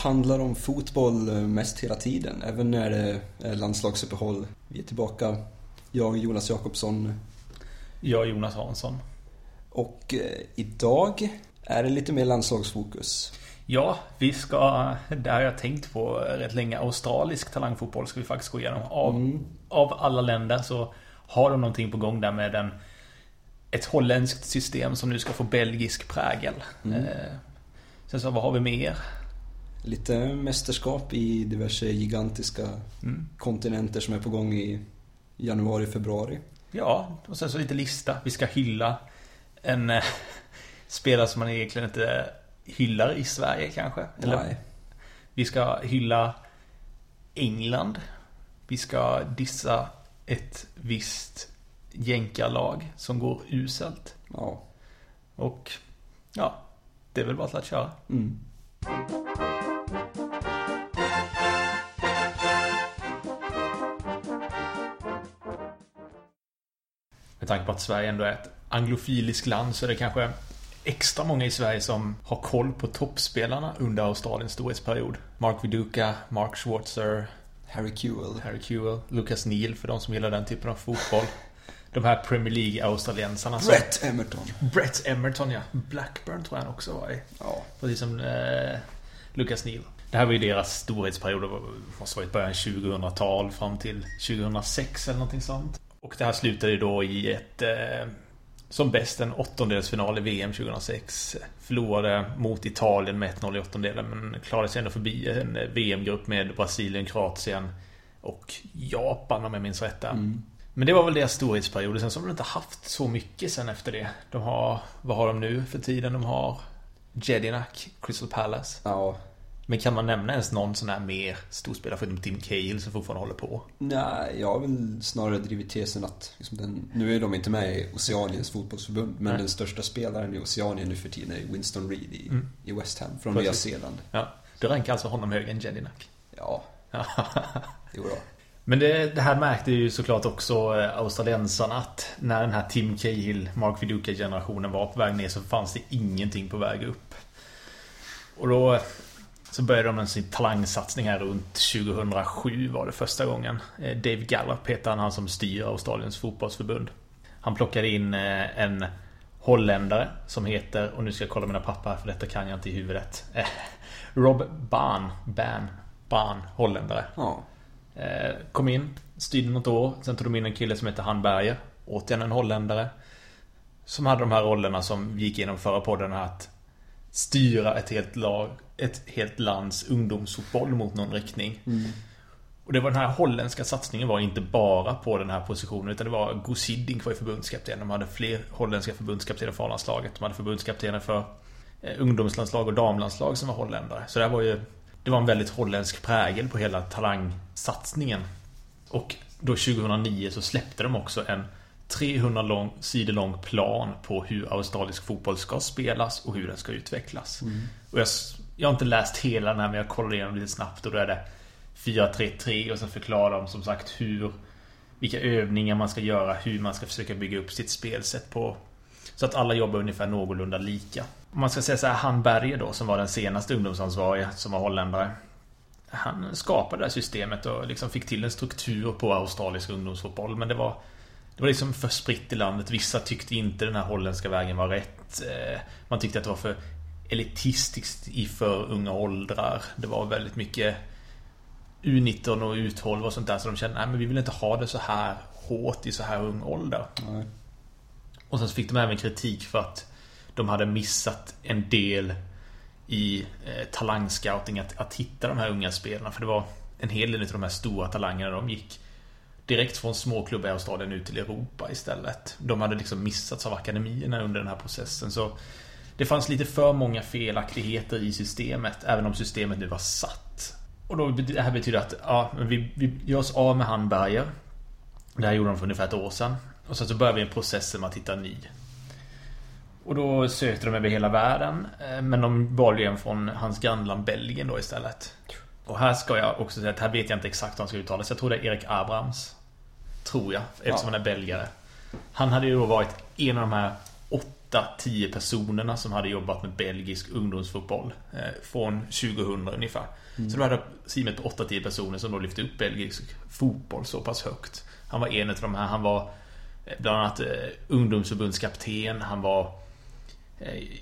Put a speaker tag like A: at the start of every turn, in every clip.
A: Handlar om fotboll eh, mest hela tiden, även när det är landslagsuppehåll. Vi är tillbaka, jag Jonas Jakobsson.
B: Jag Jonas Hansson.
A: Och eh, idag är det lite mer landslagsfokus.
B: Ja, vi ska, det har jag tänkt på rätt länge, australisk talangfotboll ska vi faktiskt gå igenom. Av, mm. av alla länder så har de någonting på gång där med en, ett holländskt system som nu ska få belgisk prägel. Mm. Eh, sen så vad har vi mer?
A: Lite mästerskap i diverse gigantiska mm. kontinenter som är på gång i januari, februari.
B: Ja, och sen så lite lista. Vi ska hylla en eh, spelare som man egentligen inte hyllar i Sverige kanske.
A: Eller, Nej.
B: Vi ska hylla England. Vi ska dissa ett visst jänkarlag som går uselt.
A: Ja.
B: Och ja, det är väl bara att köra.
A: Mm.
B: Med tanke på att Sverige ändå är ett anglofiliskt land så är det kanske extra många i Sverige som har koll på toppspelarna under Australiens storhetsperiod. Mark Viduka, Mark Schwarzer,
A: Harry Kewell.
B: Harry Kewell, Lucas Neal för de som gillar den typen av fotboll. De här Premier League-australiensarna
A: Brett Emerton.
B: Brett Emerton, ja. Blackburn tror jag han också var i.
A: Ja.
B: Precis som eh, Lucas Neal. Det här var ju deras storhetsperiod. Det måste varit början 2000-tal fram till 2006 eller någonting sånt. Och det här slutade ju då i ett... Eh, som bäst en åttondelsfinal i VM 2006. Förlorade mot Italien med 1-0 i åttondelen men klarade sig ändå förbi en VM-grupp med Brasilien, Kroatien och Japan om jag minns rätt där. Mm. Men det var väl deras storhetsperiod. Sen så har de inte haft så mycket sen efter det. De har... Vad har de nu för tiden? De har Jedinak, Crystal Palace.
A: Ja.
B: Men kan man nämna ens någon sån här mer storspelare förutom Tim Cahill som fortfarande håller på?
A: Nej, jag har väl snarare drivit tesen att liksom den, nu är de inte med i Oceaniens fotbollsförbund men Nej. den största spelaren i Oceanien nu för tiden är Winston Reed i, mm. i West Ham från Nya Zeeland.
B: Ja, du rankar alltså honom högre än Jedinak?
A: Ja, jo då.
B: Men det, det, här märkte ju såklart också eh, australiensarna att när den här Tim Cahill, Mark Viduka-generationen var på väg ner så fanns det ingenting på väg upp. Och då så började de sin talangsatsning här runt 2007 var det första gången. Eh, Dave Gallup heter han, han som styr Australiens fotbollsförbund. Han plockade in eh, en holländare som heter, och nu ska jag kolla mina papper för detta kan jag inte i huvudet. Rob Ban, Ban, Ban, holländare.
A: Ja.
B: Kom in, styrde något år. Sen tog de in en kille som heter Han Berger. Återigen en holländare. Som hade de här rollerna som gick igenom förra podden. Att styra ett helt lag, ett helt lands ungdomsfotboll mot någon riktning.
A: Mm.
B: Och det var den här holländska satsningen var inte bara på den här positionen utan det var Gus Hiddink var ju förbundskapten. De hade fler holländska förbundskaptener för landslaget. De hade förbundskaptener för eh, ungdomslandslag och damlandslag som var holländare. Så det var ju det var en väldigt holländsk prägel på hela talangsatsningen. Och då 2009 så släppte de också en 300 lång, sidor lång plan på hur australisk fotboll ska spelas och hur den ska utvecklas.
A: Mm.
B: Och jag, jag har inte läst hela den här men jag kollade igenom lite snabbt och då är det 4-3-3 och sen förklarar de som sagt hur vilka övningar man ska göra, hur man ska försöka bygga upp sitt spelsätt på så att alla jobbar ungefär någorlunda lika. Om man ska säga så här, han Berger då som var den senaste ungdomsansvariga som var holländare. Han skapade det här systemet och liksom fick till en struktur på australisk ungdomsfotboll men det var det var liksom för spritt i landet. Vissa tyckte inte den här holländska vägen var rätt. Eh, man tyckte att det var för elitistiskt i för unga åldrar. Det var väldigt mycket U19 och U12 och sånt där. Så de kände, nej men vi vill inte ha det så här hårt i så här ung ålder.
A: Nej.
B: Och sen så fick de även kritik för att de hade missat en del i eh, talangscouting att, att hitta de här unga spelarna. För det var en hel del av de här stora talangerna de gick direkt från småklubbar i Australien ut till Europa istället. De hade liksom missats av akademierna under den här processen. Så Det fanns lite för många felaktigheter i systemet, även om systemet nu var satt. Och då, det här betyder att ja, vi, vi gör oss av med han Berger. Det här gjorde de för ungefär ett år sedan. Och sen så börjar vi en process med att hitta en ny. Och då sökte de över hela världen. Eh, men de valde en från hans grannland Belgien då istället. Och här ska jag också säga att här vet jag inte exakt hur han ska uttala sig. Jag tror det är Erik Abrams. Tror jag, eftersom ja. han är belgare. Han hade ju då varit en av de här 8-10 personerna som hade jobbat med belgisk ungdomsfotboll. Eh, från 2000 ungefär. Mm. Så då hade teamet på 8-10 personer som då lyfte upp belgisk fotboll så pass högt. Han var en av de här. Han var eh, bland annat ungdomsförbundskapten. Han var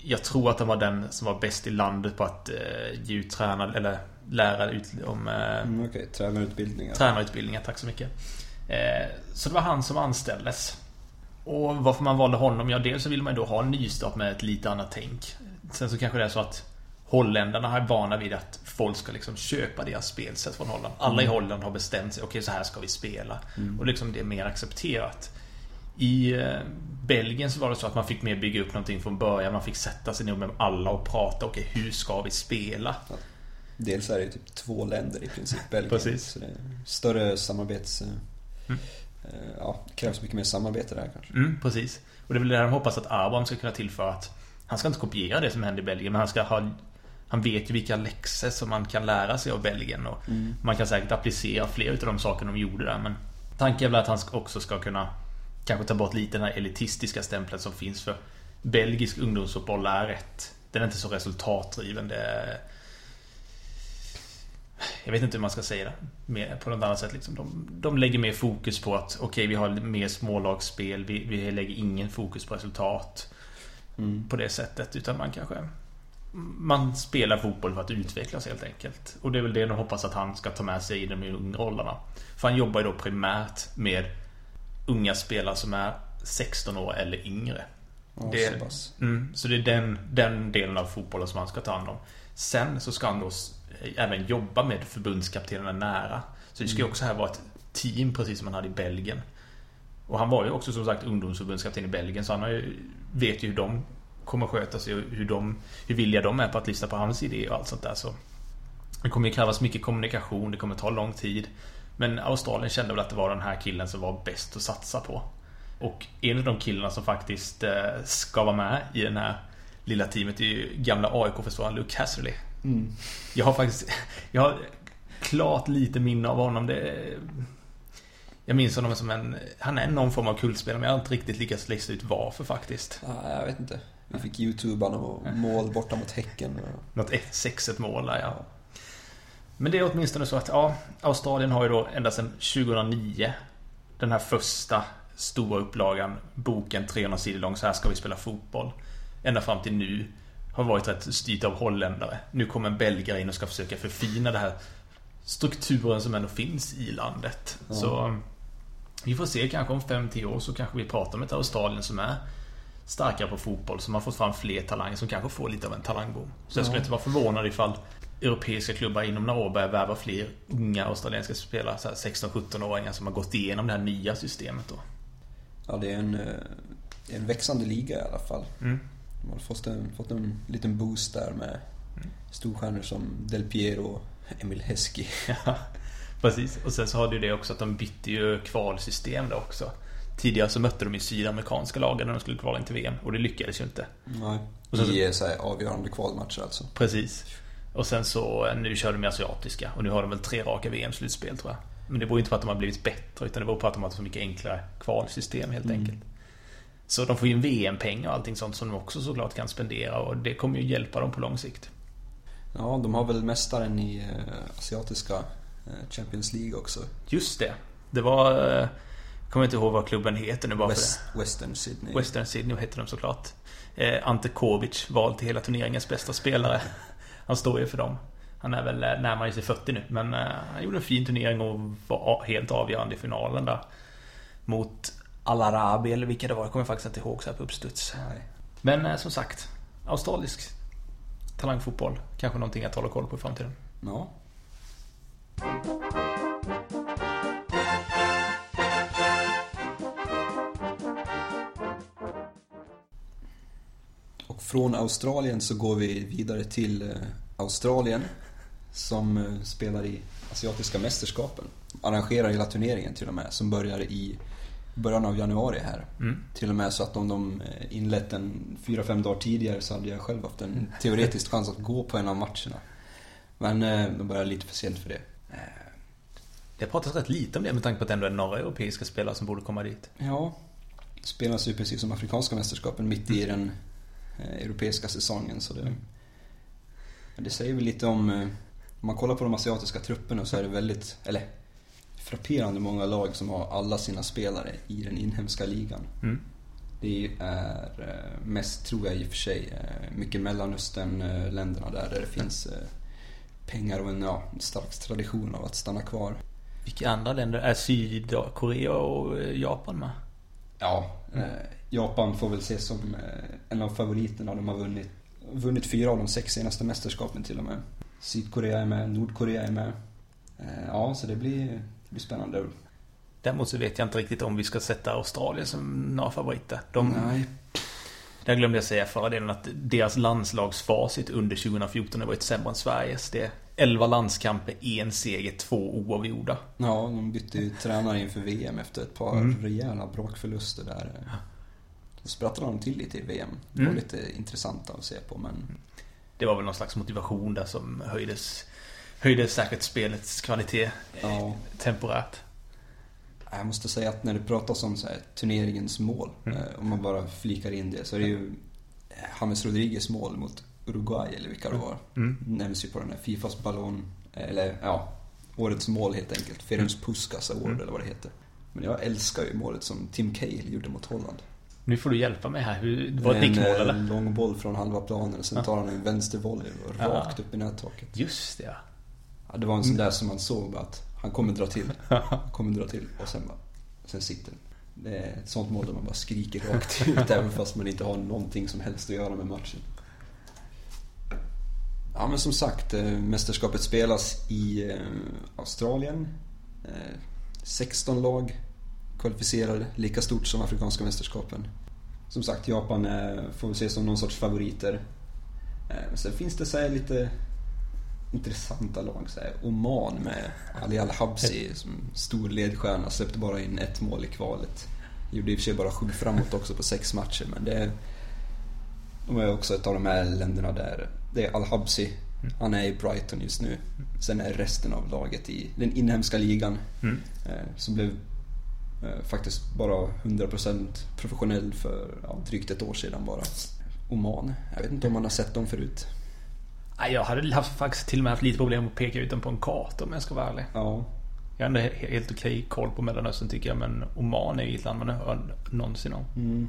B: jag tror att han var den som var bäst i landet på att ge ut tränare eller lära ut om...
A: Eh, mm, okay. tränarutbildningar.
B: Tränarutbildningar, tack så mycket. Eh, så det var han som anställdes. Och varför man valde honom? Ja, dels så vill man då ha en nystart med ett lite annat tänk. Sen så kanske det är så att Holländarna är vana vid att folk ska liksom köpa deras spelsätt från Holland. Alla i mm. Holland har bestämt sig, okej okay, så här ska vi spela. Mm. Och liksom det är mer accepterat. I eh, Belgien så var det så att man fick mer bygga upp någonting från början. Man fick sätta sig ner med alla och prata. Okej, okay, hur ska vi spela? Ja.
A: Dels är det typ två länder i princip, Belgien.
B: Precis.
A: Så det är större samarbets... Mm. Eh, ja, det krävs mycket mer samarbete där kanske.
B: Mm, precis. Och det är väl det de hoppas att Abraham ska kunna tillföra att han ska inte kopiera det som händer i Belgien, men han ska ha han vet ju vilka läxor som man kan lära sig av Belgien och mm. man kan säkert applicera fler av de saker de gjorde där men Tanken är väl att han också ska kunna Kanske ta bort lite den här elitistiska stämpeln som finns för Belgisk ungdomsfotboll är rätt Den är inte så resultatdriven det är, jag vet inte hur man ska säga det på något annat sätt. Liksom. De, de lägger mer fokus på att okej, okay, vi har mer smålagsspel. Vi, vi lägger ingen fokus på resultat mm. på det sättet. Utan man kanske man spelar fotboll för att utvecklas helt enkelt. Och det är väl det de hoppas att han ska ta med sig i de unga rollerna. För han jobbar ju då primärt med unga spelare som är 16 år eller yngre.
A: Ja,
B: det, så, mm, så det är den, den delen av fotbollen som han ska ta hand om. Sen så ska han då även jobba med förbundskaptenerna nära. Så det ska ju mm. också här vara ett team precis som han hade i Belgien. Och han var ju också som sagt ungdomsförbundskapten i Belgien så han ju, vet ju hur de kommer sköta sig och hur, de, hur villiga de är på att lyssna på hans idéer och allt sånt där. Så det kommer ju krävas mycket kommunikation, det kommer ta lång tid. Men Australien kände väl att det var den här killen som var bäst att satsa på. Och en av de killarna som faktiskt eh, ska vara med i den här lilla teamet är ju gamla AIK-försvararen Luke Hasserley. Mm. Jag har faktiskt Jag har klart lite minne av honom. Det, jag minns honom som en... Han är någon form av kultspelare men jag har inte riktigt lyckats lista ut varför faktiskt.
A: Ja, jag vet inte. Vi fick YouTube och mål borta mot Häcken.
B: Något 6-1 mål där, ja. Men det är åtminstone så att ja, Australien har ju då ända sedan 2009 den här första stora upplagan, boken 300 sidor lång, så här ska vi spela fotboll. Ända fram till nu har varit rätt styrt av holländare. Nu kommer en belgare in och ska försöka förfina den här strukturen som ändå finns i landet. Mm. Så vi får se kanske om 5-10 år så kanske vi pratar om ett Australien som är starkare på fotboll. Som har fått fram fler talanger som kanske får lite av en talangboom. Så jag skulle inte vara förvånad ifall europeiska klubbar inom några år börjar värva fler unga australienska spelare. 16-17-åringar som har gått igenom det här nya systemet då.
A: Ja, det är en, eh, en växande liga i alla fall. Mm. De har fått en, fått en liten boost där med mm. storstjärnor som Del Piero och Emil Heskey.
B: Ja, precis. Och sen så har du det också att de bytte ju kvalsystem då också. Tidigare så mötte de ju sydamerikanska lagen när de skulle kvala in till VM och det lyckades ju inte.
A: Nej, och sen, i så här avgörande kvalmatcher alltså.
B: Precis. Och sen så, nu kör de ju asiatiska och nu har de väl tre raka VM-slutspel tror jag. Men det beror inte på att de har blivit bättre utan det beror på att de har så mycket enklare kvalsystem helt mm. enkelt. Så de får ju en VM-pengar och allting sånt som de också såklart kan spendera och det kommer ju hjälpa dem på lång sikt.
A: Ja, de har väl mästaren i eh, asiatiska eh, Champions League också.
B: Just det. Det var... Jag eh, kommer inte ihåg vad klubben heter nu bara
A: West, för det. Western Sydney.
B: Western Sydney heter de såklart. Ante Kovic vald till hela turneringens bästa spelare. Han står ju för dem. Han är väl närmare sig 40 nu men han gjorde en fin turnering och var helt avgörande i finalen där. Mot Al-Arabi eller vilka det var. Jag kommer faktiskt inte ihåg så här på uppstuds. Nej. Men eh, som sagt, australisk talangfotboll. Kanske någonting att hålla koll på i framtiden.
A: Ja. Och från Australien så går vi vidare till eh, Australien som eh, spelar i Asiatiska mästerskapen. Arrangerar hela turneringen till och med, som börjar i början av januari här. Mm. Till och med så att om de eh, inlett en 4-5 dagar tidigare så hade jag själv haft en teoretisk chans att gå på en av matcherna. Men de började lite för sent för det.
B: Det pratas rätt lite om det med tanke på att det ändå är några europeiska spelare som borde komma dit.
A: Ja, spelas ju precis som Afrikanska mästerskapen mitt i den eh, europeiska säsongen. Så det, mm. det säger väl lite om, eh, om man kollar på de asiatiska trupperna så är det väldigt, eller frapperande många lag som har alla sina spelare i den inhemska ligan. Mm. Det är eh, mest, tror jag i och för sig, mycket Mellanöstern-länderna där, där det finns pengar och en ja, stark tradition av att stanna kvar.
B: Vilka andra länder? Är Sydkorea och Japan med?
A: Ja, mm. Japan får väl ses som eh, en av favoriterna. De har vunnit, vunnit fyra av de sex senaste mästerskapen till och med. Sydkorea är med, Nordkorea är med. Eh, ja, så det blir, det blir spännande.
B: Däremot så vet jag inte riktigt om vi ska sätta Australien som några favoriter. De,
A: Nej.
B: Där glömde jag säga förra delen att deras landslagsfacit under 2014 har varit sämre än Sveriges. Det 11 landskamper, en seger, två oavgjorda.
A: Ja, de bytte ju tränare inför VM efter ett par mm. rejäla brakförluster där. Då sprattlade de till lite i VM. Det var mm. lite intressant att se på, men...
B: Det var väl någon slags motivation där som höjdes, höjde säkert spelets kvalitet ja. temporärt.
A: Jag måste säga att när det pratas om så här, turneringens mål, mm. Eh, om man bara flikar in det, så är det ju James Rodriguez mål mot Uruguay eller vilka det var. Mm. Nämns ju på den här Fifas ballon, eller ja, årets mål helt enkelt. Ferenc mm. Puskas Award mm. eller vad det heter. Men jag älskar ju målet som Tim Cahill gjorde mot Holland.
B: Nu får du hjälpa mig här. Hur, var det nickmål eller?
A: En lång boll från halva planen och sen tar han en vänstervolley rakt upp i nättaket.
B: Just det ja.
A: Ja. Det var en sån där som man såg att han kommer dra till. Han kommer dra till och sen bara, sen sitter den. Det är ett sånt mål där man bara skriker rakt ut även fast man inte har någonting som helst att göra med matchen. Ja men som sagt, eh, mästerskapet spelas i eh, Australien. 16 eh, lag kvalificerade, lika stort som Afrikanska mästerskapen. Som sagt, Japan får vi se som någon sorts favoriter. Sen finns det så lite intressanta lag. Så här, Oman med Ali Al-Habsi som stor ledstjärna. Släppte bara in ett mål i kvalet. Gjorde i och för sig bara sju framåt också på sex matcher. Men det är, de är också ett av de här länderna där det är Al-Habsi. Han är i Brighton just nu. Sen är resten av laget i den inhemska ligan. Mm. Eh, som blev eh, faktiskt bara 100% professionell för ja, drygt ett år sedan bara. Oman. Jag vet inte om man har sett dem förut.
B: Jag hade haft, faktiskt till och med haft lite problem att peka ut dem på en karta om jag ska vara ärlig.
A: Ja.
B: Jag har ändå helt okej koll på Mellanöstern tycker jag men Oman är ju ett land man hör någonsin om.
A: Mm.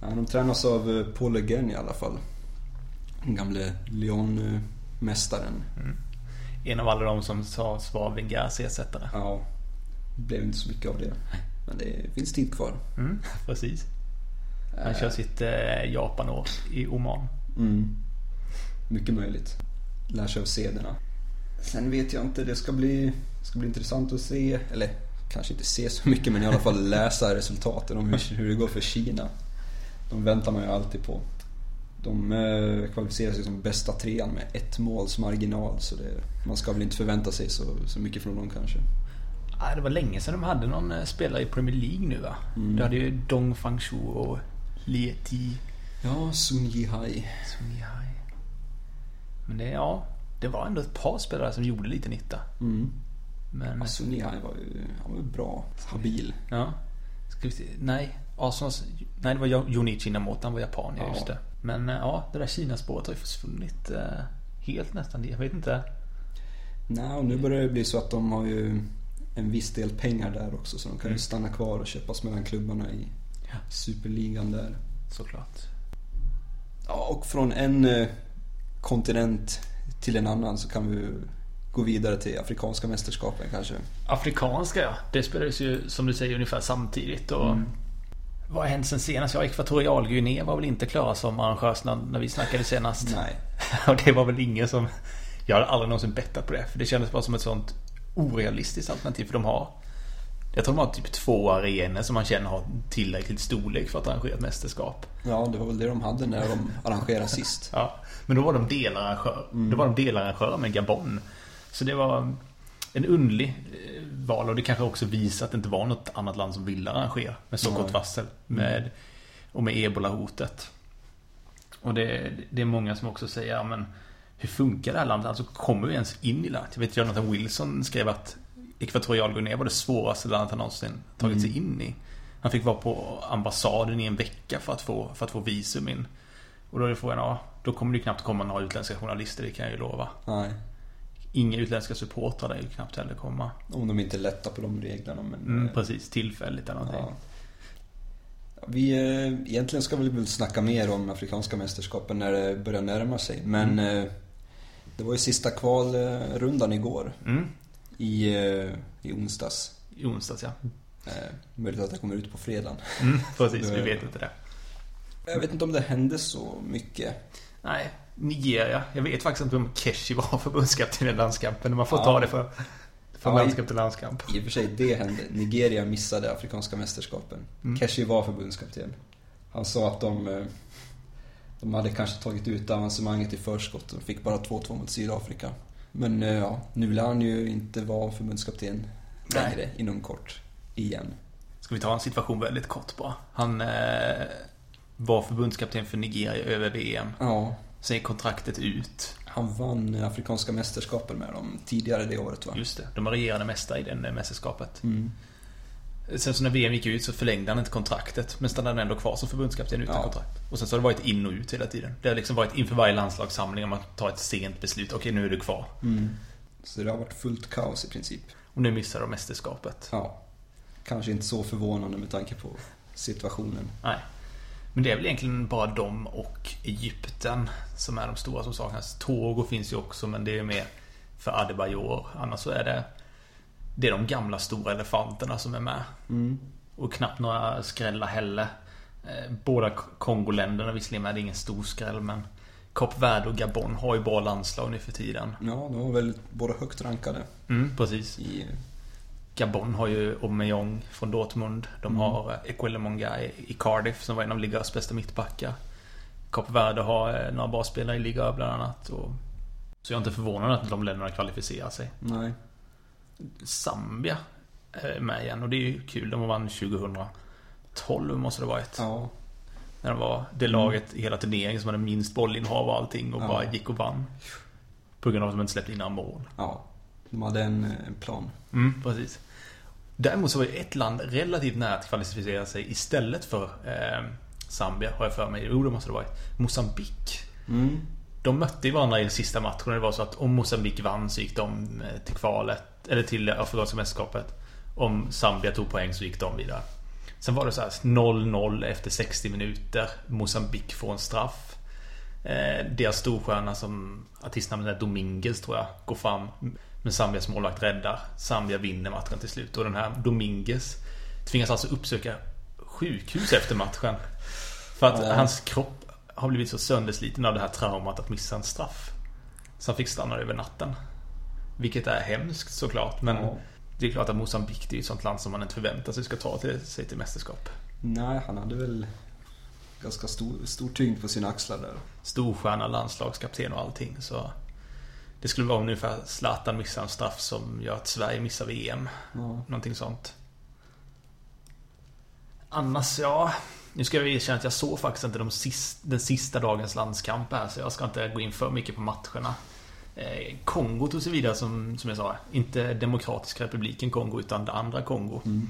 A: Ja, de tränas av eh, Paul Guen i alla fall. Den gamle Lyon-mästaren. Mm.
B: En av alla de som sades vara Wengers ersättare.
A: Ja, det blev inte så mycket av det. Men det finns tid kvar.
B: Mm, precis. Han kör sitt eh, Japan-år i Oman.
A: Mm. Mycket möjligt. Lär sig av sederna. Sen vet jag inte, det ska bli, ska bli intressant att se, eller kanske inte se så mycket men i alla fall läsa resultaten om hur, hur det går för Kina. De väntar man ju alltid på. De eh, kvalificerar sig som bästa trean med ett måls marginal så det, man ska väl inte förvänta sig så, så mycket från dem kanske.
B: det var länge sedan de hade någon eh, spelare i Premier League nu va? Mm. Du hade ju Dong Fangshu och Lie Ti.
A: Ja, Sun Yihai.
B: Sun Yihai. Men det, ja, det var ändå ett par spelare som gjorde lite nytta.
A: Mm. Men... Ja, Sun Yihai var ju, han var bra. Habil.
B: Ja. Ska vi se. Nej, Arsenals... Nej, det var Junichi Inamoto. Han var japan, ja. just det. Men eh, ja, det där Kina-spåret har ju försvunnit eh, helt nästan. Jag vet inte.
A: Nej, och nu börjar det bli så att de har ju en viss del pengar där också. Så de kan ju mm. stanna kvar och köpas mellan klubbarna i ja. superligan där.
B: Såklart.
A: Ja, och från en eh, kontinent till en annan så kan vi gå vidare till Afrikanska mästerskapen kanske.
B: Afrikanska ja. Det spelades ju som du säger ungefär samtidigt. Och mm. Vad har hänt sen senast? Ja, Ekvatorialguinea var väl inte klara som arrangörs när vi snackade senast.
A: Nej.
B: Och det var väl ingen som... Jag hade aldrig någonsin bettat på det. För det kändes bara som ett sånt orealistiskt alternativ. För de har Jag tror de har typ två arenor som man känner har tillräckligt storlek för att arrangera ett mästerskap.
A: Ja, det var väl det de hade när de arrangerade sist.
B: Ja, men då var de delarrangör.
A: Mm.
B: Då var de delarrangörer med Gabon. Så det var en underlig eh, val och det kanske också visar att det inte var något annat land som ville arrangera med så kort varsel. Med, och med ebola-hotet. Och det, det är många som också säger, ja, men hur funkar det här landet? Alltså kommer vi ens in i landet? Jag vet Jonathan Wilson skrev att Ekvatorialguinea var det svåraste landet han någonsin tagit sig in i. Han fick vara på ambassaden i en vecka för att få, för att få visum in. Och då är frågan, ja, då kommer det knappt komma några utländska journalister, det kan jag ju lova.
A: Nej,
B: Inga utländska supportrar där ju knappt heller komma.
A: om de inte lättar på de reglerna. Men,
B: Mm,
A: eh,
B: precis, tillfälligt eller någonting.
A: ja. Vi, eh, egentligen ska vi väl snacka mer om Afrikanska mästerskapen när det börjar närma sig. Men eh, det var ju sista kvalrundan igår.
B: Mm,
A: I, eh, i onsdags.
B: i onsdags ja.
A: Eh, möjligt att det kommer ut på fredagen.
B: Mm, precis, vi
A: Det-
B: vet inte det.
A: Jag vet inte om det hände så mycket.
B: Nej, Nigeria. Jag vet faktiskt inte om Keshi var förbundskapten i landskampen. Men man får
A: Ja.
B: ta det för, för
A: Ja,
B: landskamp till landskamp.
A: I och för sig, det hände. Nigeria missade Afrikanska mästerskapen.
B: Mm.
A: Keshi var förbundskapten. Han sa att de, eh, de hade kanske tagit ut avancemanget i förskott och fick bara 2-2 mot Sydafrika. Men eh, ja, nu lär han ju inte vara förbundskapten längre inom kort. Igen.
B: Ska vi ta en situation väldigt kort bara. Han eh, var förbundskapten för Nigeria över VM.
A: Ja,
B: Sen gick kontraktet ut.
A: han vann Afrikanska mästerskapen med dem tidigare det året va?
B: Just det, de var regerande mästare i det mästerskapet.
A: Mm.
B: Sen så när VM gick ut så förlängde han inte kontraktet. Men stannade ändå kvar som förbundskapten utan
A: Ja.
B: kontrakt. Och sen så har det varit in och ut hela tiden. Det har liksom varit inför varje landslagssamling om man tar ett sent beslut. Okej, nu är du kvar.
A: Mm. Så det har varit fullt kaos i princip.
B: Och nu missar de mästerskapet.
A: Ja, kanske inte så förvånande med tanke på situationen.
B: Nej. Men det är väl egentligen bara de och Egypten som är de stora som saknas. Togo finns ju också men det är mer för Adebayor. Annars så är det Det är de gamla stora elefanterna som är med.
A: Mm.
B: Och knappt några skrällar heller. Eh, Båda Kongoländerna visserligen är det ingen stor skräll men Kap Verde och Gabon har ju bra landslag nu för tiden.
A: Ja, de var väl båda högt rankade
B: Mm, precis.
A: i...
B: Gabon har ju Aubameyang från Dortmund. De
A: Mm.
B: har Equelle Mongai i Cardiff som var en av ligans bästa mittbackar. Kap Verde har eh, några bra spelare i Liga bland annat. Och... Så jag är inte förvånad att de länderna kvalificerar sig.
A: Nej.
B: Zambia är med igen och det är ju kul. De vann 2012 måste det ha varit.
A: Ja.
B: När de var det laget i hela turneringen som hade minst bollinnehav och allting och
A: Ja.
B: bara gick och vann. På grund av att de inte släppte in några mål.
A: Ja. De hade en, en plan.
B: Mm, precis. Däremot så var ju ett land relativt nära att kvalificera sig istället för eh, Zambia, har jag för mig. Jo, det måste det varit. Mosambik.
A: Mm.
B: De mötte ju varandra i den sista matchen och det var så att om Mosambik vann så gick de eh, till kvalet, eller till Afrikanska mästerskapet. Om Zambia tog poäng så gick de vidare. Sen var det så här 0-0 efter 60 minuter. Mosambik får en straff. Eh, deras storstjärna som artistnamnet är Dominguez tror jag går fram. Men Zambias målvakt räddar. Zambia vinner matchen till slut. Och den här Dominguez tvingas alltså uppsöka sjukhus efter matchen. För att
A: Ja.
B: hans kropp har blivit så söndersliten av det här traumat att missa en straff. Så han fick stanna över natten. Vilket är hemskt såklart. Men
A: Ja.
B: det är klart att Mosambik är ett sånt land som man inte förväntar sig ska ta till, sig till mästerskap.
A: Nej, han hade väl ganska stor, stor tyngd på sina axlar där.
B: Storstjärna, landslagskapten och allting. Så det skulle vara ungefär Zlatan missar en straff som gör att Sverige missar VM.
A: Ja.
B: Någonting sånt. Annars, ja. Nu ska jag erkänna att jag såg faktiskt inte de sist, den sista dagens landskamp här. Så jag ska inte gå in för mycket på matcherna. Eh, Kongo tog sig vidare som, som jag sa. Inte Demokratiska republiken Kongo utan det andra Kongo.
A: Mm.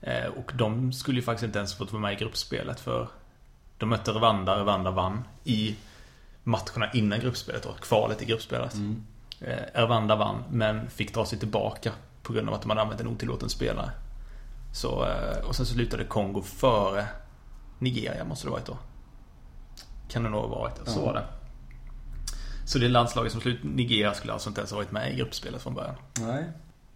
B: Eh, och de skulle ju faktiskt inte ens fått vara med i gruppspelet för de mötte Rwanda, Rwanda vann i matcherna innan gruppspelet då, kvalet i gruppspelet.
A: Mm.
B: Eh, Rwanda vann men fick dra sig tillbaka på grund av att de hade använt en otillåten spelare. Så, och sen så slutade Kongo före Nigeria måste det varit då. Kan det nog ha varit, så var det. Så det landslaget som slut Nigeria skulle alltså inte ens ha varit med i gruppspelet från början.
A: Nej.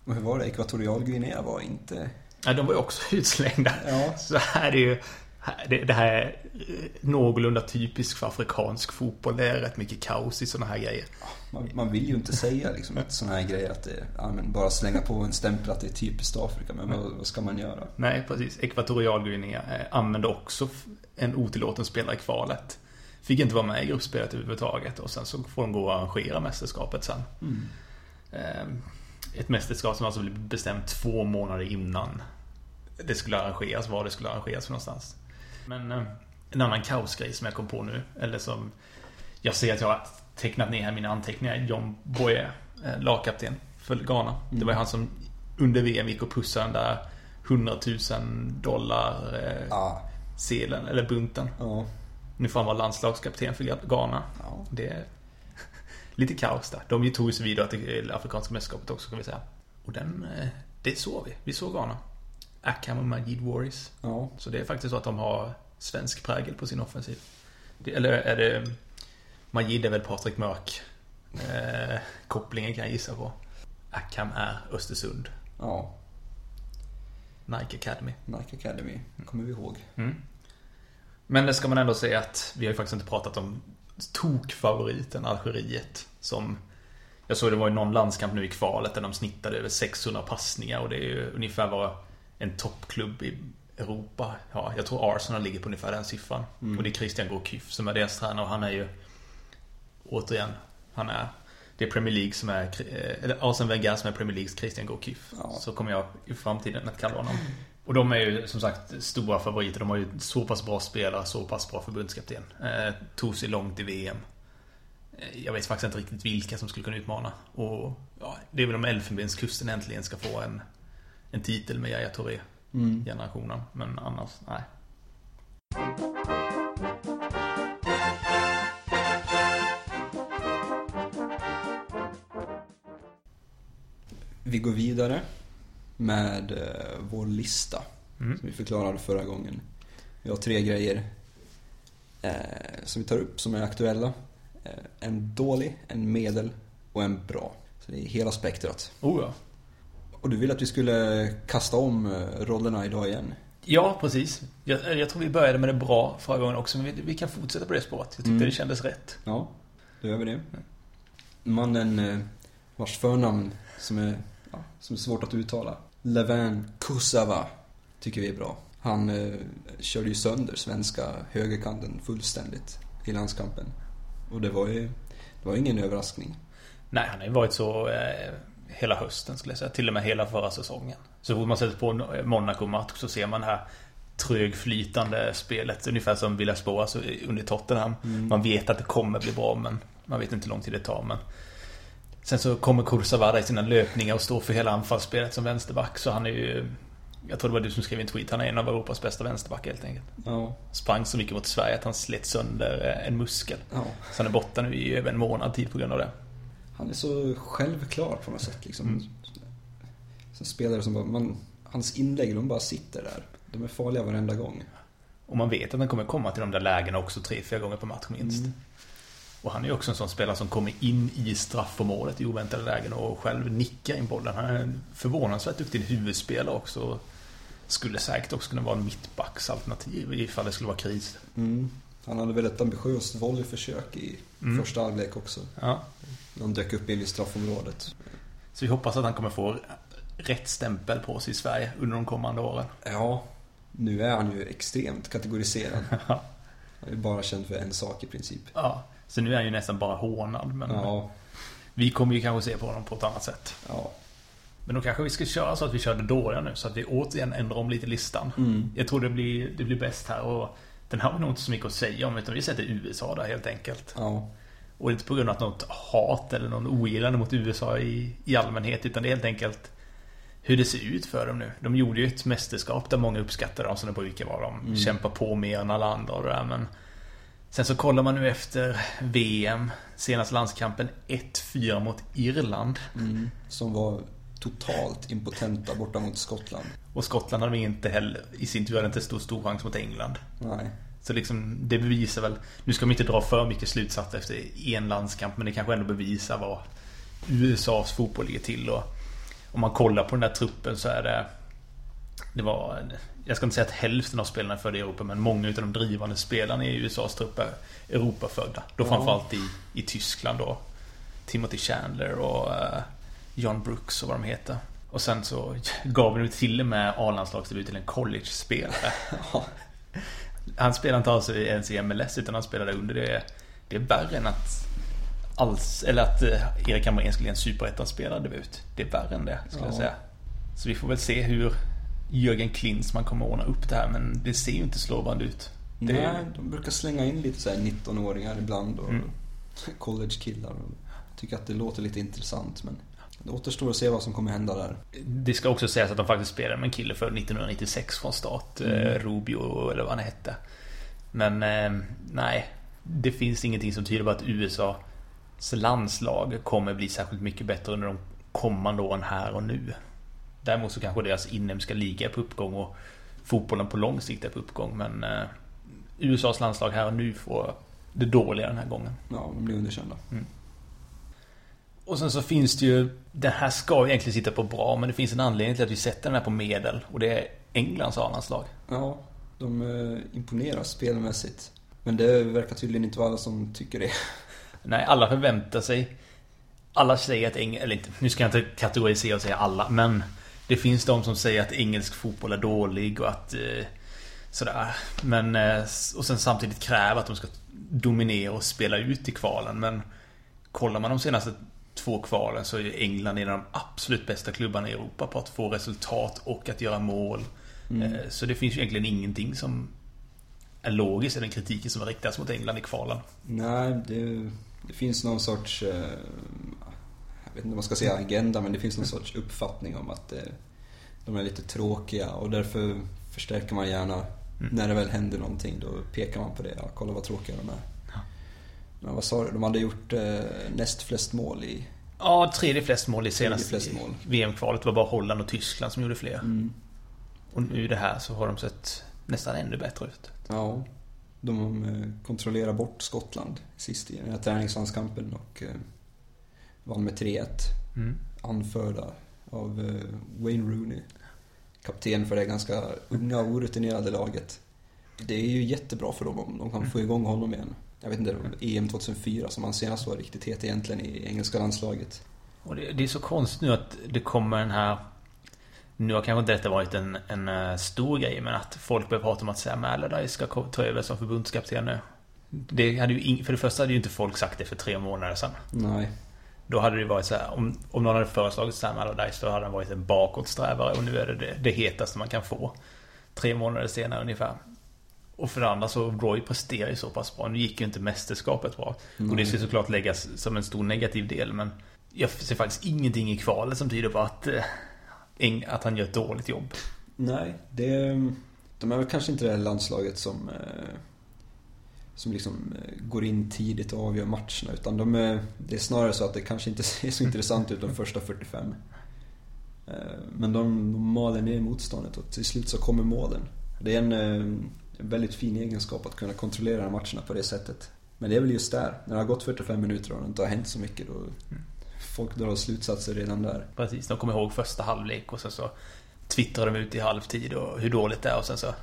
A: Och hur var det? Ekvatorialguinea var inte...
B: Nej, de var ju också utslängda.
A: Ja.
B: Så här är ju det, det, här är någorlunda typiskt för afrikansk fotboll. Det är rätt mycket kaos i sådana här grejer.
A: Man, man vill ju inte säga liksom sådana här grejer att det ja, bara slänga på en stämpel att det är typiskt Afrika. Men vad, vad ska man göra?
B: Nej, precis. Ekvatorialguinea eh, använde också en otillåten spelare i kvalet. Fick inte vara med i gruppspelet överhuvudtaget och sen så får de gå och arrangera mästerskapet sen. Mm. Ett mästerskap som alltså blev bestämt två månader innan det skulle arrangeras, var det skulle arrangeras för någonstans. Men eh, en annan kaosgrej som jag kom på nu, eller som jag ser att jag har tecknat ner här mina anteckningar, John Boye, eh, lagkapten för Ghana. Mm. Det var han som under VM gick och pussade den där 100 000 dollar eh, ah. sedeln, eller bunten. Ah. Nu får han vara landslagskapten för Ghana. Ah. Det är lite kaos där. De tog sig vidare till Afrikanska mästerskapet också, kan vi säga. Och den, eh, det såg vi. Vi såg Ghana. Ackham och Majid Warriors. Ja. Så det är faktiskt så att de har svensk prägel på sin offensiv. Det, eller är det... Majid är väl Patrik Mörk. Eh, kopplingen kan jag gissa på. Ackham är Östersund. Ja. Nike Academy.
A: Nike Academy, kommer vi ihåg. Mm.
B: Men det ska man ändå säga att vi har ju faktiskt inte pratat om tokfavoriten Algeriet. Som jag såg det var ju någon landskamp nu i kvalet där de snittade över 600 passningar och det är ju ungefär vad en toppklubb i Europa. Ja, jag tror Arsenal ligger på ungefär den siffran. Mm. Och det är Christian Gourcuff som är deras tränare och han är ju återigen, han är det är Premier League som är, eh, eller Arsene Wenger som är Premier Leagues Christian Gourcuff. Ja. Så kommer jag i framtiden att kalla honom. Och de är ju som sagt stora favoriter. De har ju så pass bra spelare, så pass bra förbundskapten. Eh, tog sig långt i VM. Eh, jag vet faktiskt inte riktigt vilka som skulle kunna utmana. Och ja, det är väl om Elfenbenskusten äntligen ska få en en titel med Yahya Touré-generationen. Mm. Men annars, nej.
A: Vi går vidare med eh, vår lista. Mm. Som vi förklarade förra gången. Vi har tre grejer eh, som vi tar upp som är aktuella. Eh, en dålig, en medel och en bra. Så det är hela spektrat.
B: Oh ja.
A: Och du ville att vi skulle kasta om eh, rollerna idag igen?
B: Ja, precis. Jag, jag tror vi började med det bra förra gången också, men vi, vi kan fortsätta på det spåret. Jag tyckte mm. det kändes rätt.
A: Ja, då gör vi det. Mannen eh, vars förnamn som är, ja, som är svårt att uttala. Levin Kusava tycker vi är bra. Han eh, körde ju sönder svenska högerkanten fullständigt i landskampen. Och det var ju det var ingen överraskning.
B: Nej, han har ju varit så eh, hela hösten skulle jag säga. Till och med hela förra säsongen. Så fort man sätter på Monaco-match så ser man det här trögflytande spelet. Ungefär som Villas Boas under Tottenham. Mm. Man vet att det kommer bli bra men man vet inte hur lång tid det tar. Men Sen så kommer Kursavada i sina löpningar och står för hela anfallsspelet som vänsterback. Så han är ju... Jag tror det var du som skrev en tweet. Han är en av Europas bästa vänsterbackar helt enkelt. Ja. Sprang så mycket mot Sverige att han slet sönder en muskel. Ja. Så han är borta nu i över en månad tid på grund av det
A: han är så självklar på något sätt. Liksom. Mm. Spelare som bara, man, hans inlägg, de bara sitter där. De är farliga varenda gång.
B: Och man vet att han kommer komma till de där lägena också tre, fyra gånger per match minst. Mm. Och han är ju också en sån spelare som kommer in i straffområdet i oväntade lägen och själv nickar in bollen. Han är en förvånansvärt duktig huvudspelare också. Skulle säkert också kunna vara en mittbacksalternativ ifall det skulle vara kris.
A: Mm. Han hade väl ett ambitiöst volleyförsök i mm. första halvlek också. Ja. Han dök upp in i straffområdet.
B: Så vi hoppas att han kommer få rätt stämpel på sig i Sverige under de kommande åren.
A: Ja, nu är han ju extremt kategoriserad. Han är bara känd för en sak i princip.
B: Ja, så nu är han ju nästan bara hånad. Men ja. vi kommer ju kanske se på honom på ett annat sätt. Ja. Men då kanske vi ska köra så att vi kör det dåliga nu. Så att vi återigen ändrar om lite listan. Mm. Jag tror det blir, det blir bäst här. Och den har vi nog inte så mycket att säga om. Utan vi sätter USA där helt enkelt. Ja. Och inte på grund av något hat eller någon ogillande mot USA i, i allmänhet. Utan det är helt enkelt hur det ser ut för dem nu. De gjorde ju ett mästerskap där många uppskattade dem. Som det brukar vara. De mm. kämpar på mer än alla andra och det där. Men sen så kollar man nu efter VM. Senaste landskampen 1-4 mot Irland.
A: Mm. Som var totalt impotenta borta mot Skottland.
B: Och Skottland hade inte heller i sin tur inte stor stor chans mot England.
A: Nej.
B: Så liksom, det bevisar väl... Nu ska man inte dra för mycket slutsatser efter en landskamp. Men det kanske ändå bevisar vad USAs fotboll ligger till. Och om man kollar på den där truppen så är det... Det var... Jag ska inte säga att hälften av spelarna är födda i Europa men många av de drivande spelarna i USAs trupp är Europafödda. Då framförallt i, i Tyskland då. Timothy Chandler och eh, John Brooks och vad de heter. Och sen så gav de till och med A-landslagsdebut till en college-spelare. Han spelar inte alls ens i MLS utan han spelade under det. Det är värre än att alls, eller att eh, Erik Hamrén skulle ge en superettan-spelare debut. Det är värre än det skulle jag
A: Ja.
B: säga. Så vi får väl se hur Jörgen Klinsmann kommer ordna upp det här men det ser ju inte så lovande ut. Det
A: Nej, de brukar slänga in lite så här 19-åringar ibland och
B: Mm.
A: college-killar. Tycker att det låter lite intressant men det återstår att se vad som kommer hända där.
B: Det ska också sägas att de faktiskt spelade med en kille för 1996 från start.
A: Mm.
B: Eh, Rubio eller vad han hette. Men eh, nej, det finns ingenting som tyder på att USAs landslag kommer bli särskilt mycket bättre under de kommande åren här och nu. Däremot så kanske deras inhemska liga är på uppgång och fotbollen på lång sikt är på uppgång. Men eh, USAs landslag här och nu får det dåliga den här gången.
A: Ja, de blir underkända.
B: Och sen så finns det ju Den här ska ju egentligen sitta på bra Men det finns en anledning till att vi sätter den här på medel Och det är Englands A-landslag
A: Ja, de eh, imponerar spelmässigt. Men det verkar tydligen inte vara alla som tycker det.
B: Nej, alla förväntar sig Alla säger att England Eller inte, nu ska jag inte kategorisera och säga alla Men Det finns de som säger att engelsk fotboll är dålig och att eh, Sådär Men eh, Och sen samtidigt kräver att de ska Dominera och spela ut i kvalen Men Kollar man de senaste två kvalen så är England en av de absolut bästa klubbarna i Europa på att få resultat och att göra mål.
A: Mm.
B: Eh, Så det finns ju egentligen ingenting som är logiskt i den kritiken som riktas mot England i kvalen.
A: Nej, det, det finns någon sorts, eh, jag vet inte vad man ska säga agenda, men det finns någon sorts uppfattning om att eh, de är lite tråkiga och därför förstärker man gärna när det väl händer någonting. Då pekar man på det. Ja, kolla vad tråkiga de är.
B: Ja.
A: Men vad sa du? De hade gjort eh, näst flest mål i...
B: Ja, tredje flest mål i senaste. VM-kvalet var bara Holland och Tyskland som gjorde fler.
A: Mm.
B: Och nu det här så har de sett nästan ännu bättre ut.
A: Ja, de eh, kontrollerar bort Skottland sist i den här träningslandskampen och vann med 3-1.
B: Mm.
A: Anförda av eh, Wayne Rooney. Kapten för det ganska unga och orutinerade laget. Det är ju jättebra för dem om de kan få igång honom igen. Jag vet inte, EM 2004 som han senast var riktigt het egentligen i engelska landslaget.
B: Och det, det är så konstigt nu att det kommer den här Nu har kanske inte detta varit en, en eh, stor grej men att folk börjar prata om att Sam Allardyce ska ta över som förbundskapten nu. Det hade ju ing, för det första hade ju inte folk sagt det för tre månader sedan.
A: Nej,
B: Då hade det varit så här, om, om någon hade föreslagit Sam Allardyce då hade han varit en bakåtsträvare och nu är det det, det hetaste man kan få. Tre månader senare ungefär. Och för det andra så Roy presterar ju så pass bra. Nu gick ju inte mästerskapet bra. Och det ska såklart läggas som en stor negativ del men jag ser faktiskt ingenting i kvalet som tyder på att, eh, att han gör ett dåligt jobb.
A: nej, det... De är väl kanske inte det här landslaget som... Eh, som liksom eh, går in tidigt och avgör matcherna utan de är, det är snarare så att det kanske inte ser så intressant ut de första 45. Eh, Men de, de maler ner motståndet och till slut så kommer målen. Det är en, eh, en väldigt fin egenskap att kunna kontrollera matcherna på det sättet. Men det är väl just där, när det har gått 45 minuter och det inte har hänt så mycket då folk drar slutsatser redan där.
B: Precis, de kommer ihåg första halvlek och sen så twittrar de ut i halvtid och hur dåligt det är och sen så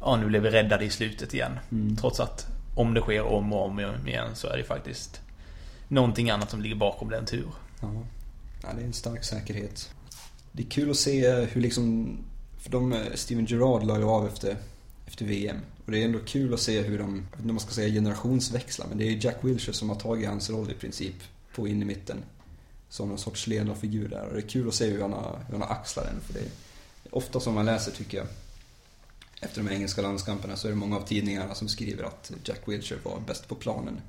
B: Ja, nu blev vi räddade i slutet igen.
A: Mm.
B: Trots att om det sker om och om igen så är det faktiskt någonting annat som ligger bakom den tur.
A: Ja. ja, det är en stark säkerhet. Det är kul att se hur liksom, för de, eh, Steven Gerrard la ju av efter, efter VM. Och det är ändå kul att se hur de, jag vet inte om man ska säga generationsväxlar, men det är ju Jack Wilshere som har tagit hans roll i princip på in i mitten. Som någon sorts ledarfigur där. Och det är kul att se hur han har, hur han har axlat den. För det är ofta som man läser tycker jag, efter de engelska landskamperna så är det många av tidningarna som skriver att Jack Wilshere var bäst på planen.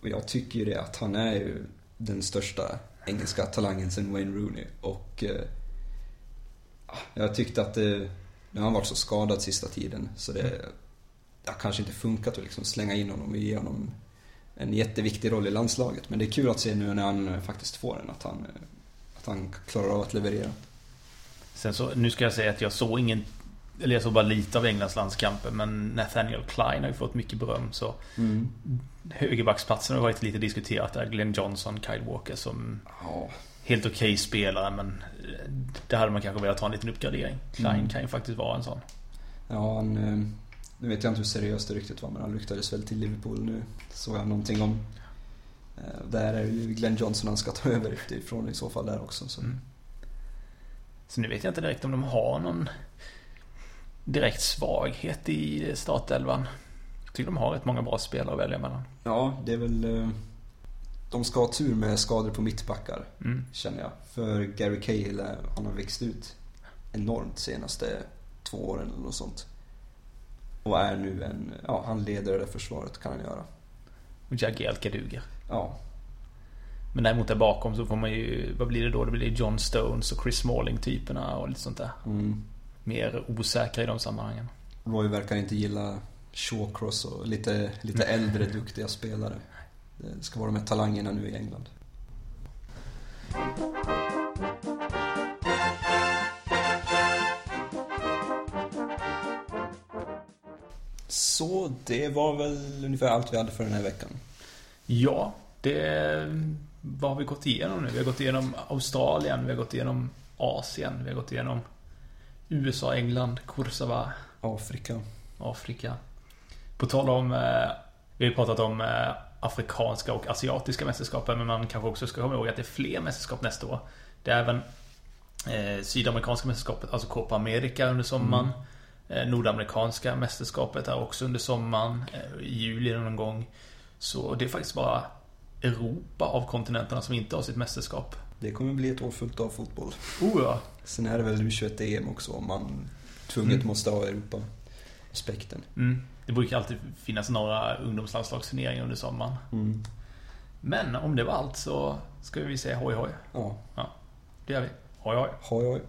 A: Och jag tycker ju det att han är ju den största engelska talangen sen Wayne Rooney. Och eh, ah, jag tyckte att det, nu har han varit så skadad sista tiden så det, det har kanske inte funkat att liksom slänga in honom och ge honom en jätteviktig roll i landslaget. Men det är kul att se nu när han eh, faktiskt får den, att han, eh, att han klarar av att leverera.
B: Sen så, nu ska jag säga att jag såg ingen eller jag såg bara lite av Englands landskamper Men Nathaniel Klein har ju fått mycket beröm så Högerbacksplatsen har varit lite diskuterat där Glenn Johnson, Kyle Walker som
A: Ja,
B: Helt okej spelare men eh, det hade man kanske velat ha en liten uppgradering. Klein
A: Mm.
B: kan ju faktiskt vara en sån.
A: Ja, han, eh, nu vet jag inte hur seriöst det riktigt var men han ryktades väl till Liverpool nu. Såg jag någonting om. Eh, Där är ju Glenn Johnson han ska ta över ifrån i så fall där också. Så.
B: Mm. Så nu vet jag inte direkt om de har någon direkt svaghet i startelvan. Jag tycker de har rätt många bra spelare att välja mellan.
A: Ja, det är väl... eh, De ska ha tur med skador på mittbackar,
B: Mm.
A: känner jag. För Gary Cahill, eh, han har växt ut enormt senaste två åren eller något sånt. Och är nu en... Ja, han leder det försvaret, kan han göra.
B: Och Jagielka duger.
A: Ja,
B: Men däremot där bakom så får man ju, vad blir det då? Det blir John Stones och Chris Smalling typerna och lite sånt där.
A: mm.
B: Mer osäkra i de sammanhangen.
A: Roy verkar inte gilla Shawcross och lite, lite äldre duktiga spelare. Det ska vara de här talangerna nu i England. Så det var väl ungefär allt vi hade för den här veckan.
B: Ja, det... Vad har vi gått igenom nu? Vi har gått igenom Australien, vi har gått igenom Asien, vi har gått igenom USA, England, Korsava,
A: Afrika.
B: Afrika. På tal om... Eh, vi har pratat om eh, afrikanska och asiatiska mästerskapen men man kanske också ska komma ihåg att det är fler mästerskap nästa år. Det är även eh, Sydamerikanska mästerskapet, alltså Copa America under sommaren. Eh, Nordamerikanska mästerskapet är också under sommaren, eh, i juli någon gång. Så det är faktiskt bara Europa av kontinenterna som inte har sitt mästerskap.
A: Det kommer bli ett år fullt av fotboll.
B: Oh ja.
A: Sen är det väl U21-EM också om man tvunget
B: Mm.
A: måste ha Europa-aspekten.
B: Mm. Det brukar alltid finnas några ungdomslandslagsturneringar under sommaren.
A: Mm.
B: Men om det var allt så ska vi säga hoj hoj.
A: Ja,
B: Det gör vi. Hoj hoj.
A: hoj hoj.